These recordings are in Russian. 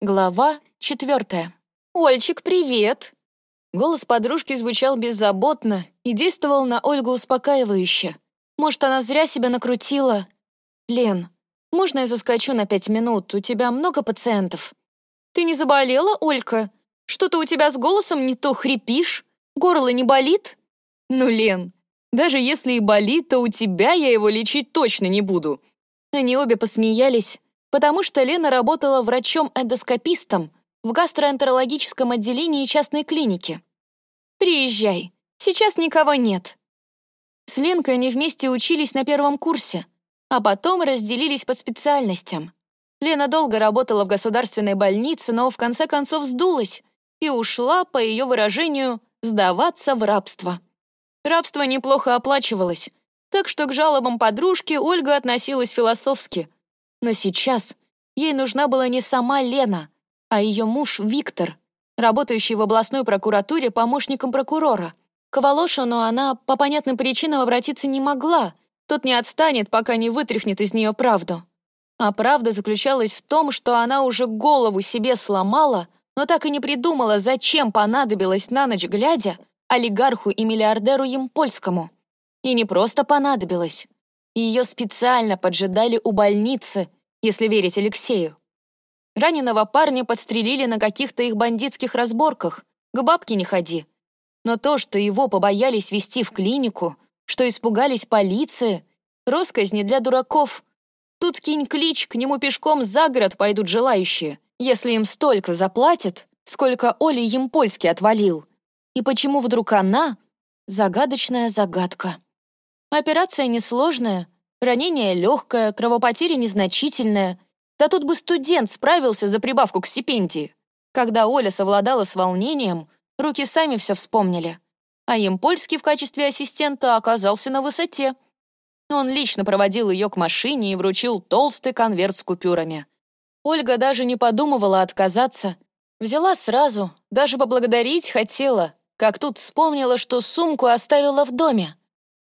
Глава четвертая. «Ольчик, привет!» Голос подружки звучал беззаботно и действовал на Ольгу успокаивающе. Может, она зря себя накрутила. «Лен, можно я заскочу на пять минут? У тебя много пациентов?» «Ты не заболела, Олька? Что-то у тебя с голосом не то хрипишь? Горло не болит?» «Ну, Лен, даже если и болит, то у тебя я его лечить точно не буду». Они обе посмеялись, потому что Лена работала врачом-эндоскопистом в гастроэнтерологическом отделении частной клиники. «Приезжай, сейчас никого нет». С Ленкой они вместе учились на первом курсе, а потом разделились по специальностям. Лена долго работала в государственной больнице, но в конце концов сдулась и ушла, по ее выражению, сдаваться в рабство. Рабство неплохо оплачивалось, так что к жалобам подружки Ольга относилась философски — но сейчас ей нужна была не сама Лена, а ее муж Виктор, работающий в областной прокуратуре помощником прокурора. К Волошину она по понятным причинам обратиться не могла, тот не отстанет, пока не вытряхнет из нее правду. А правда заключалась в том, что она уже голову себе сломала, но так и не придумала, зачем понадобилось на ночь глядя олигарху и миллиардеру Емпольскому. И не просто понадобилось и ее специально поджидали у больницы, если верить Алексею. Раненого парня подстрелили на каких-то их бандитских разборках. К бабке не ходи. Но то, что его побоялись вести в клинику, что испугались полиции, росказни для дураков. Тут кинь клич, к нему пешком за город пойдут желающие, если им столько заплатят, сколько Оли Емпольский отвалил. И почему вдруг она — загадочная загадка. Операция несложная, ранение легкое, кровопотеря незначительная. Да тут бы студент справился за прибавку к стипендии. Когда Оля совладала с волнением, руки сами все вспомнили. А Емпольский в качестве ассистента оказался на высоте. Он лично проводил ее к машине и вручил толстый конверт с купюрами. Ольга даже не подумывала отказаться. Взяла сразу, даже поблагодарить хотела, как тут вспомнила, что сумку оставила в доме.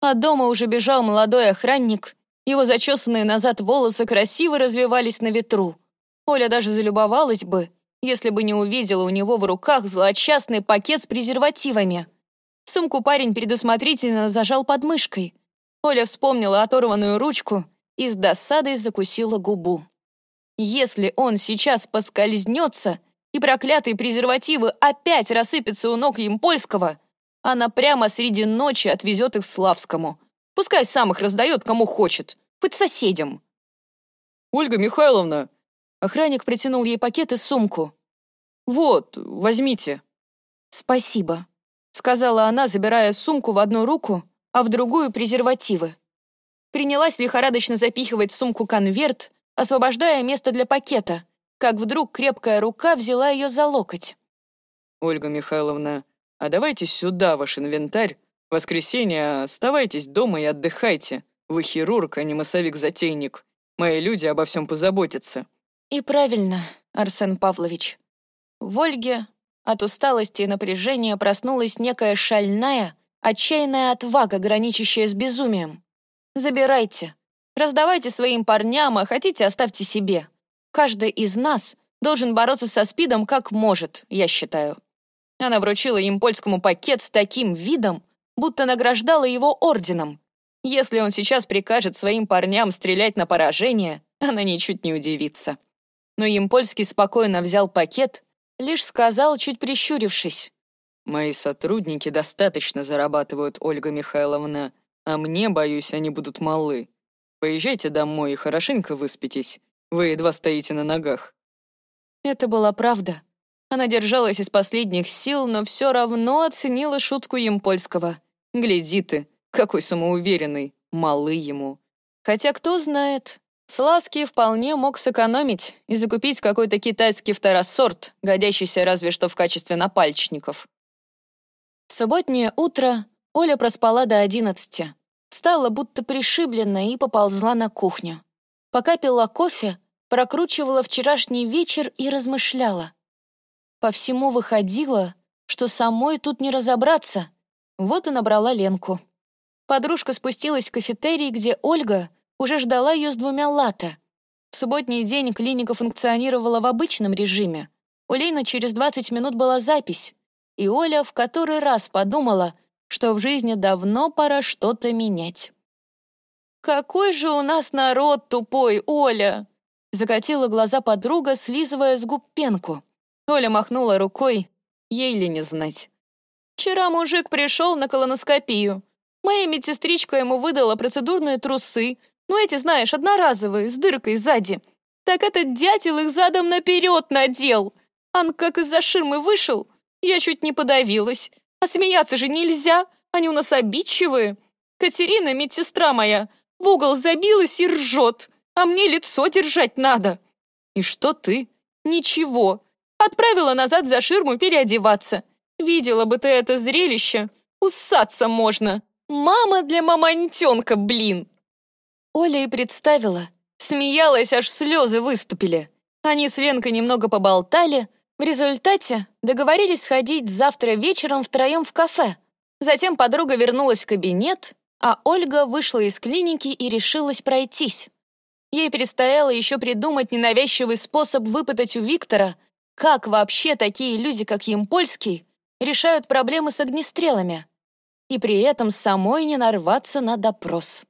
А дома уже бежал молодой охранник, его зачесанные назад волосы красиво развивались на ветру. Оля даже залюбовалась бы, если бы не увидела у него в руках злочастный пакет с презервативами. Сумку парень предусмотрительно зажал под мышкой. Оля вспомнила оторванную ручку и с досадой закусила губу. Если он сейчас поскользнется, и проклятые презервативы опять рассыпятся у ног Емпольского, она прямо среди ночи отвезет их Славскому. Пускай сам их раздает, кому хочет. Хоть соседям. «Ольга Михайловна!» Охранник притянул ей пакет и сумку. «Вот, возьмите». «Спасибо», — сказала она, забирая сумку в одну руку, а в другую — презервативы. Принялась лихорадочно запихивать в сумку конверт, освобождая место для пакета, как вдруг крепкая рука взяла ее за локоть. «Ольга Михайловна, а давайте сюда ваш инвентарь. В воскресенье оставайтесь дома и отдыхайте. Вы хирург, а не массовик-затейник. Мои люди обо всем позаботятся». И правильно, Арсен Павлович. В Ольге от усталости и напряжения проснулась некая шальная, отчаянная отвага, граничащая с безумием. «Забирайте. Раздавайте своим парням, а хотите, оставьте себе. Каждый из нас должен бороться со СПИДом как может, я считаю». Она вручила им польскому пакет с таким видом, будто награждала его орденом. Если он сейчас прикажет своим парням стрелять на поражение, она ничуть не удивится. Но Импольский спокойно взял пакет, лишь сказал, чуть прищурившись. «Мои сотрудники достаточно зарабатывают, Ольга Михайловна, а мне, боюсь, они будут малы. Поезжайте домой и хорошенько выспитесь. Вы едва стоите на ногах». Это была правда. Она держалась из последних сил, но все равно оценила шутку Емпольского. «Гляди ты, какой самоуверенный, малы ему». Хотя кто знает, Славский вполне мог сэкономить и закупить какой-то китайский второсорт, годящийся разве что в качестве напальчников. В субботнее утро Оля проспала до одиннадцати. Стала будто пришибленная и поползла на кухню. Пока пила кофе, прокручивала вчерашний вечер и размышляла. По всему выходило, что самой тут не разобраться. Вот и набрала Ленку. Подружка спустилась в кафетерий, где Ольга уже ждала ее с двумя латте. В субботний день клиника функционировала в обычном режиме. У Лейна через 20 минут была запись, и Оля в который раз подумала, что в жизни давно пора что-то менять. «Какой же у нас народ тупой, Оля!» Закатила глаза подруга, слизывая с губ пенку. Оля махнула рукой, ей ли не знать. «Вчера мужик пришел на колоноскопию. Моя медсестричка ему выдала процедурные трусы, ну эти, знаешь, одноразовые, с дыркой сзади. Так этот дятел их задом наперед надел. Он как из-за ширмы вышел, я чуть не подавилась. А смеяться же нельзя, они у нас обидчивые. Катерина, медсестра моя, в угол забилась и ржет, а мне лицо держать надо. И что ты? Ничего. Отправила назад за ширму переодеваться. Видела бы ты это зрелище. Усаться можно. Мама для мамонтенка, блин. Оля и представила. Смеялась, аж слезы выступили. Они с Ленкой немного поболтали, в результате договорились сходить завтра вечером втроем в кафе. Затем подруга вернулась в кабинет, а Ольга вышла из клиники и решилась пройтись. Ей предстояло еще придумать ненавязчивый способ выпытать у Виктора, как вообще такие люди, как Емпольский, решают проблемы с огнестрелами, и при этом самой не нарваться на допрос.